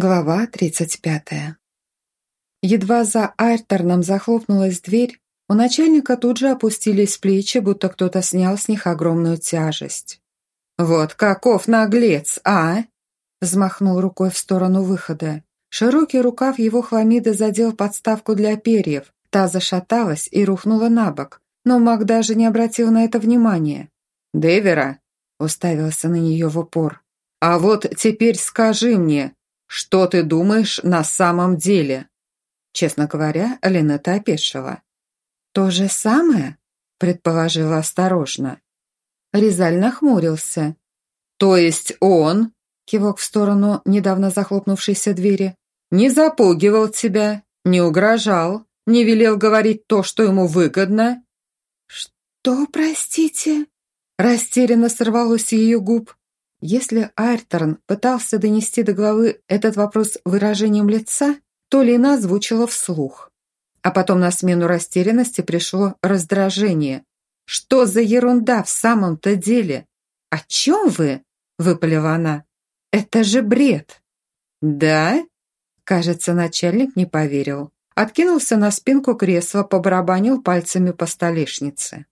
Глава 35. Едва за Айрторном захлопнулась дверь, у начальника тут же опустились плечи, будто кто-то снял с них огромную тяжесть. «Вот каков наглец, а!» Взмахнул рукой в сторону выхода. Широкий рукав его хламиды задел подставку для перьев. Та зашаталась и рухнула на бок, но маг даже не обратил на это внимания. «Девера!» — уставился на нее в упор. «А вот теперь скажи мне, «Что ты думаешь на самом деле?» Честно говоря, Линетта опешила. «То же самое?» – предположила осторожно. Резаль нахмурился. «То есть он?» – кивок в сторону недавно захлопнувшейся двери. «Не запугивал тебя, не угрожал, не велел говорить то, что ему выгодно?» «Что, простите?» Растерянно сорвалось ее губ. Если Айрторн пытался донести до главы этот вопрос выражением лица, то Лина озвучила вслух. А потом на смену растерянности пришло раздражение. «Что за ерунда в самом-то деле? О чем вы?» – выпалила она. «Это же бред!» «Да?» Кажется, начальник не поверил. Откинулся на спинку кресла, побарабанил пальцами по столешнице.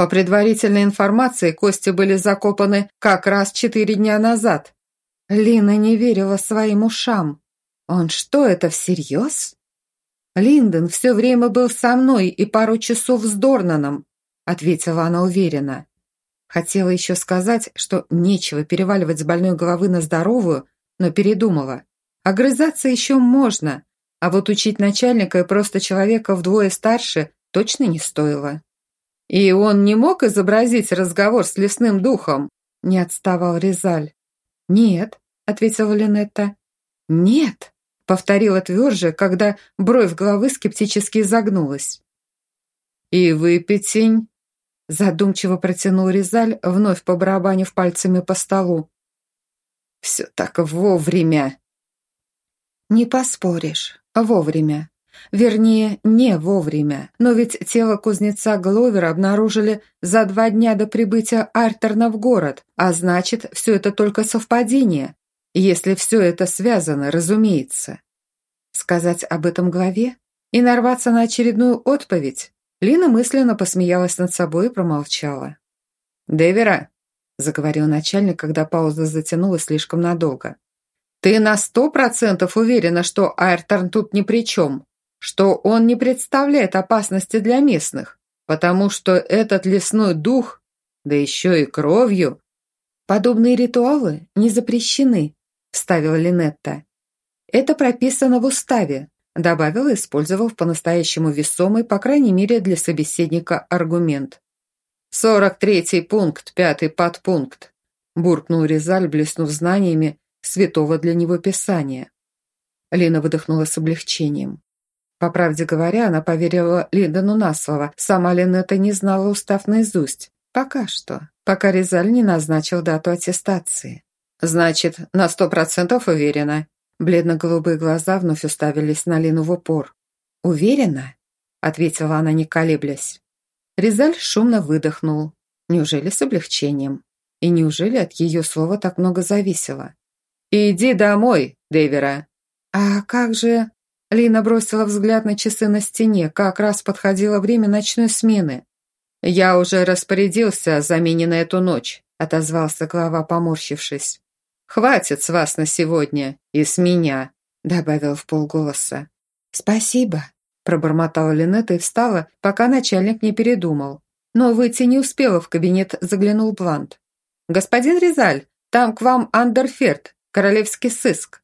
По предварительной информации, кости были закопаны как раз четыре дня назад. Лина не верила своим ушам. Он что, это всерьез? Линдон все время был со мной и пару часов с Дорнаном, ответила она уверенно. Хотела еще сказать, что нечего переваливать с больной головы на здоровую, но передумала. Огрызаться еще можно, а вот учить начальника и просто человека вдвое старше точно не стоило. «И он не мог изобразить разговор с лесным духом?» – не отставал Резаль. «Нет», – ответила Линетта. «Нет», – повторила тверже, когда бровь головы скептически загнулась. «И выпятень?» – задумчиво протянул Резаль, вновь побарабанив пальцами по столу. «Все так вовремя!» «Не поспоришь, вовремя», Вернее, не вовремя. Но ведь тело кузнеца Гловера обнаружили за два дня до прибытия Артерна в город, а значит, все это только совпадение. Если все это связано, разумеется. Сказать об этом главе? И нарваться на очередную отповедь? Лина мысленно посмеялась над собой и промолчала. «Девера», — заговорил начальник, когда пауза затянулась слишком надолго, «ты на сто процентов уверена, что Айрторн тут ни при чем?» Что он не представляет опасности для местных, потому что этот лесной дух, да еще и кровью... Подобные ритуалы не запрещены, вставила Линетта. Это прописано в уставе, добавила, использовав по-настоящему весомый, по крайней мере для собеседника, аргумент. «Сорок третий пункт, пятый подпункт», буркнул Резаль, блеснув знаниями святого для него писания. Лина выдохнула с облегчением. По правде говоря, она поверила Линдону на слово. Сама Линетта не знала устав наизусть. Пока что. Пока Резаль не назначил дату аттестации. «Значит, на сто процентов уверена?» Бледно-голубые глаза вновь уставились на Лину в упор. «Уверена?» – ответила она, не колеблясь. Резаль шумно выдохнул. Неужели с облегчением? И неужели от ее слова так много зависело? «Иди домой, Дэвера!» «А как же...» Лина бросила взгляд на часы на стене, как раз подходило время ночной смены. «Я уже распорядился о замене на эту ночь», – отозвался глава, поморщившись. «Хватит с вас на сегодня и с меня», – добавил в полголоса. «Спасибо», – пробормотала Линетта и встала, пока начальник не передумал. Но выйти не успела, в кабинет заглянул Блант. «Господин Резаль, там к вам Андерферт, королевский сыск».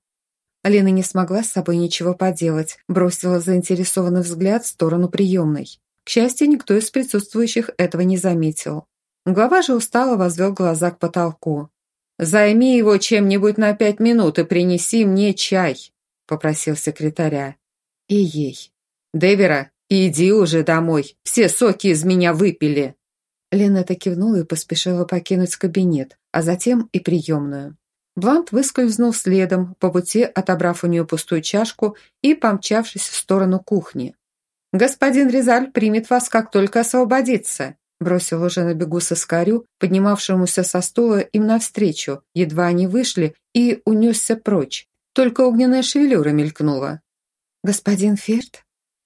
Алина не смогла с собой ничего поделать, бросила заинтересованный взгляд в сторону приемной. К счастью, никто из присутствующих этого не заметил. Глава же устало возвел глаза к потолку. «Займи его чем-нибудь на пять минут и принеси мне чай», – попросил секретаря. И ей. «Девера, иди уже домой, все соки из меня выпили». Лена кивнула и поспешила покинуть кабинет, а затем и приемную. Блант выскользнул следом, по пути отобрав у нее пустую чашку и помчавшись в сторону кухни. «Господин Резаль примет вас, как только освободится», бросил уже на бегу соскарю, поднимавшемуся со стула им навстречу, едва они вышли, и унесся прочь. только огненная шевелюра мелькнула. «Господин Ферд?»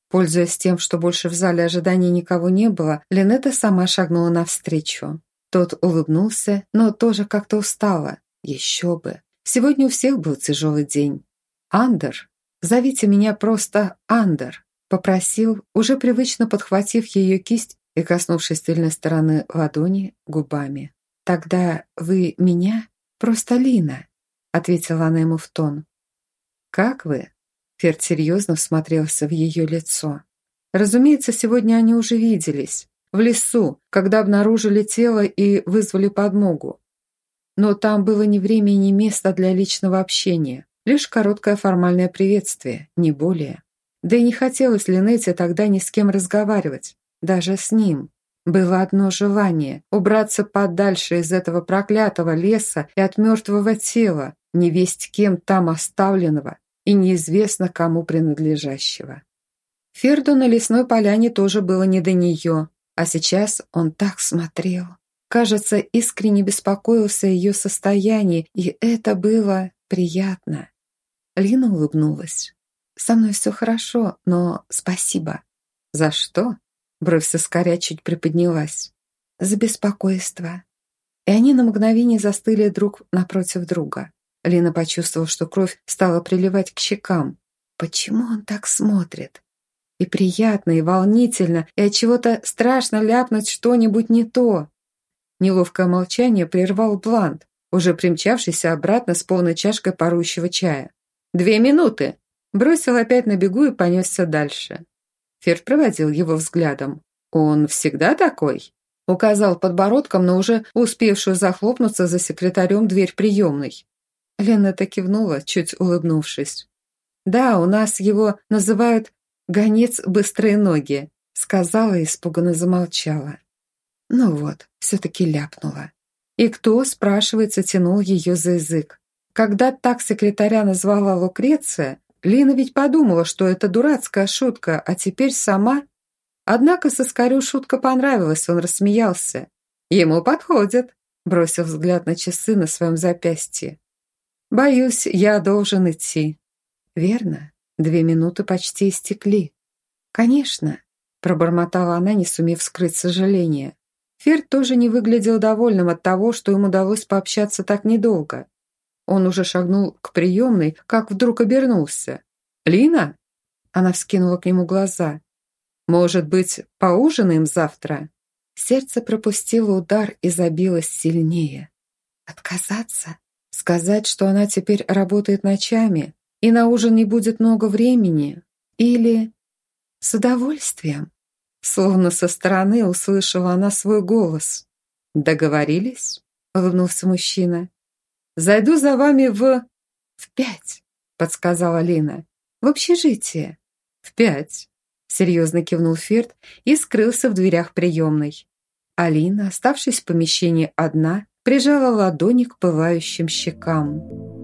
Пользуясь тем, что больше в зале ожиданий никого не было, Линетта сама шагнула навстречу. Тот улыбнулся, но тоже как-то устала. Еще бы. Сегодня у всех был тяжелый день. «Андер, зовите меня просто Андер», попросил, уже привычно подхватив ее кисть и коснувшись тыльной стороны ладони губами. «Тогда вы меня? Просто Лина», ответила она ему в тон. «Как вы?» Ферд серьезно всмотрелся в ее лицо. Разумеется, сегодня они уже виделись. В лесу, когда обнаружили тело и вызвали подмогу. Но там было ни время ни место для личного общения. Лишь короткое формальное приветствие, не более. Да и не хотелось Линете тогда ни с кем разговаривать. Даже с ним. Было одно желание – убраться подальше из этого проклятого леса и от мертвого тела, невесть кем там оставленного и неизвестно кому принадлежащего. Ферду на лесной поляне тоже было не до нее, а сейчас он так смотрел. Кажется, искренне беспокоился о ее состоянии, и это было приятно. Лина улыбнулась. «Со мной все хорошо, но спасибо». «За что?» Бровь соскоря чуть приподнялась. «За беспокойство». И они на мгновение застыли друг напротив друга. Лина почувствовала, что кровь стала приливать к щекам. Почему он так смотрит? И приятно, и волнительно, и от чего-то страшно ляпнуть что-нибудь не то. Неловкое молчание прервал Блант, уже примчавшийся обратно с полной чашкой парущего чая. «Две минуты!» Бросил опять на бегу и понесся дальше. Ферд проводил его взглядом. «Он всегда такой?» Указал подбородком на уже успевшую захлопнуться за секретарем дверь приемной. Лена так кивнула, чуть улыбнувшись. «Да, у нас его называют «гонец быстрые ноги», сказала и испуганно замолчала. Ну вот, все-таки ляпнула. И кто, спрашивается, тянул ее за язык? Когда так секретаря назвала Лукреция, Лина ведь подумала, что это дурацкая шутка, а теперь сама... Однако соскарю шутка понравилась, он рассмеялся. «Ему подходит», — бросил взгляд на часы на своем запястье. «Боюсь, я должен идти». «Верно. Две минуты почти истекли». «Конечно», – пробормотала она, не сумев скрыть сожаление. Ферд тоже не выглядел довольным от того, что им удалось пообщаться так недолго. Он уже шагнул к приемной, как вдруг обернулся. «Лина?» Она вскинула к нему глаза. «Может быть, поужинаем завтра?» Сердце пропустило удар и забилось сильнее. «Отказаться?» Сказать, что она теперь работает ночами, и на ужин не будет много времени? Или с удовольствием? Словно со стороны услышала она свой голос. «Договорились?» — улыбнулся мужчина. «Зайду за вами в...» «В пять», — подсказала Лина. «В общежитие». «В пять», — серьезно кивнул Ферд и скрылся в дверях приемной. Алина, оставшись в помещении одна, прижала ладони к пылающим щекам.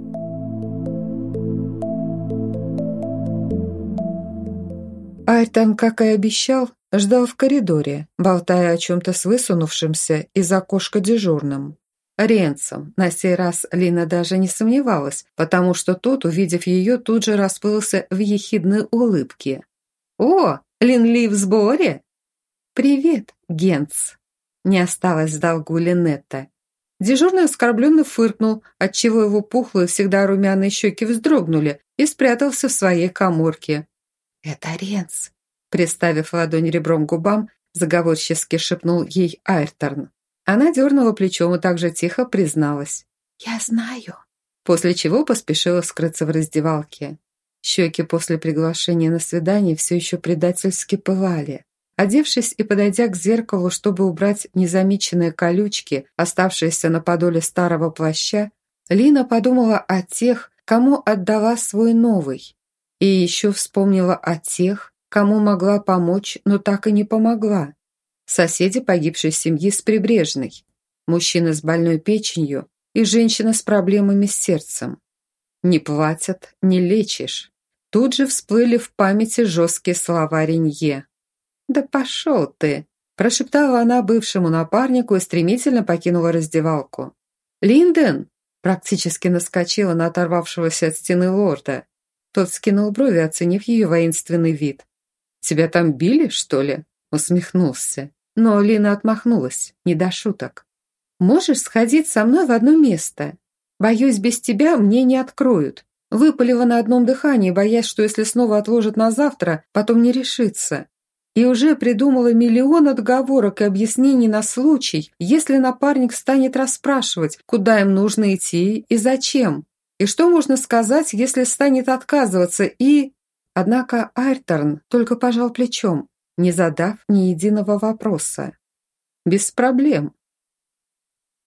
Айтон, как и обещал, ждал в коридоре, болтая о чем-то с высунувшимся из окошка дежурным. Ренцем. На сей раз Лина даже не сомневалась, потому что тот, увидев ее, тут же расплылся в ехидной улыбке. «О, Линли в сборе?» «Привет, Генц!» Не осталось в долгу Линетта. Дежурный оскорбленно фыркнул, отчего его пухлые, всегда румяные щеки вздрогнули и спрятался в своей коморке. «Это Ренц», — приставив ладонь ребром к губам, заговорчески шепнул ей Айрторн. Она дернула плечом и также тихо призналась. «Я знаю», после чего поспешила скрыться в раздевалке. Щеки после приглашения на свидание все еще предательски пылали. Одевшись и подойдя к зеркалу, чтобы убрать незамеченные колючки, оставшиеся на подоле старого плаща, Лина подумала о тех, кому отдала свой новый. И еще вспомнила о тех, кому могла помочь, но так и не помогла. Соседи погибшей семьи с Прибрежной, мужчина с больной печенью и женщина с проблемами с сердцем. Не платят, не лечишь. Тут же всплыли в памяти жесткие слова Ренье. «Да пошел ты!» – прошептала она бывшему напарнику и стремительно покинула раздевалку. «Линден!» – Практически наскочила на оторвавшегося от стены лорда. Тот скинул брови, оценив ее воинственный вид. «Тебя там били, что ли?» Усмехнулся. Но Лина отмахнулась, не до шуток. «Можешь сходить со мной в одно место? Боюсь, без тебя мне не откроют. Выпалила на одном дыхании, боясь, что если снова отложат на завтра, потом не решится. И уже придумала миллион отговорок и объяснений на случай, если напарник станет расспрашивать, куда им нужно идти и зачем. И что можно сказать, если станет отказываться и... Однако Айрторн только пожал плечом, не задав ни единого вопроса. «Без проблем.